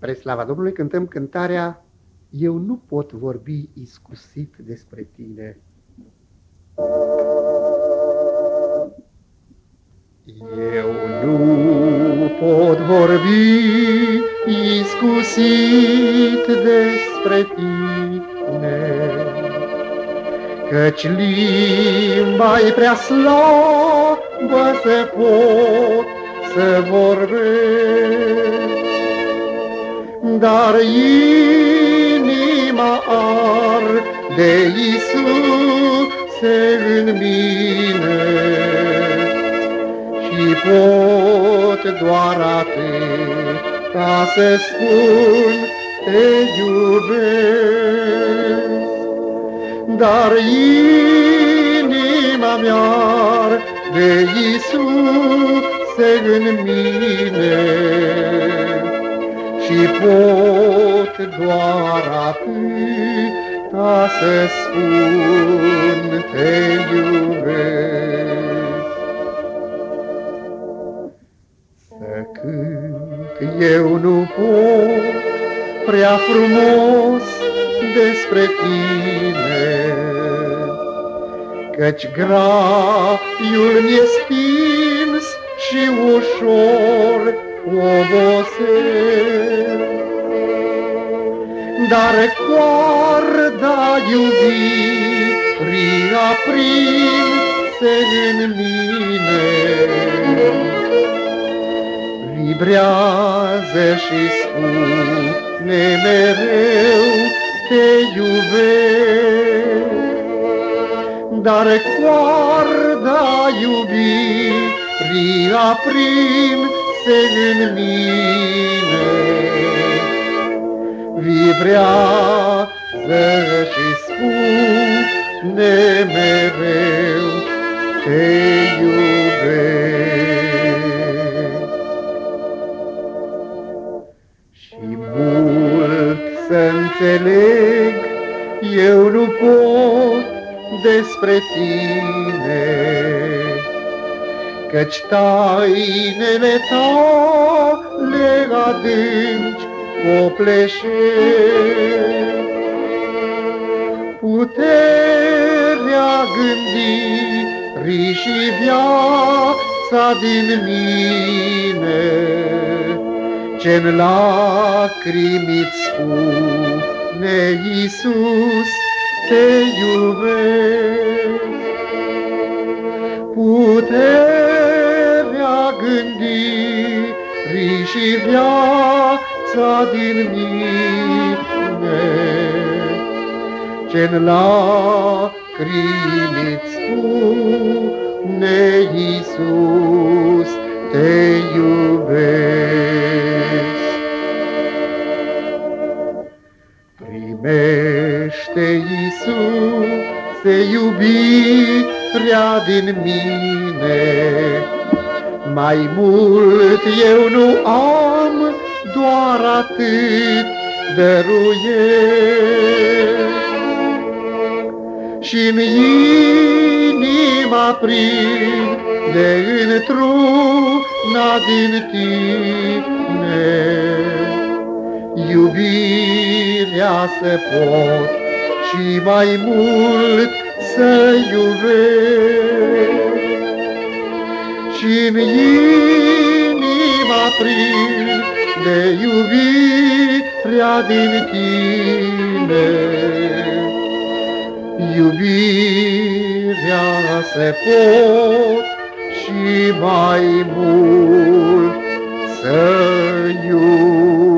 Spre slava Domnului cântăm cântarea Eu nu pot vorbi iscusit despre tine. Eu nu pot vorbi iscusit despre tine, Căci limba-i prea slabă să pot să vorbesc dar inima arde Iisuse în mine și pot doar atât ca să spun te iubesc. Dar inima mea de Iisuse în mine și pot doar atât ca să spun te iubesc. Să cânt eu nu pot prea frumos despre tine, Căci graiul mi-e stins și ușor obosesc dar coarda iubirii aprinse în mine. Vibrează și spune mereu te iubesc, dar coarda iubirii aprinse în mine vibrează și spune mereu te iubesc. Și mult să înțeleg, eu nu pot despre tine, Căci tainele tale adânci copleșesc. Puterea gândirii și viața din mine, Ce-n lacrimi-ți spune Iisus, te iubesc. Puterea și viața viața din mine, Ce-n lacrimi-ți spune Iisus, te iubesc. Primește, Iisus, se iubirea din mine, mai mult eu nu am doar atât dăruiesc. Și-n inima prinde într-una din tine, Iubirea să pot și mai mult să iubesc. Și-n inima prinde de iubirea din tine. Iubirea se pot și mai mult să iubesc.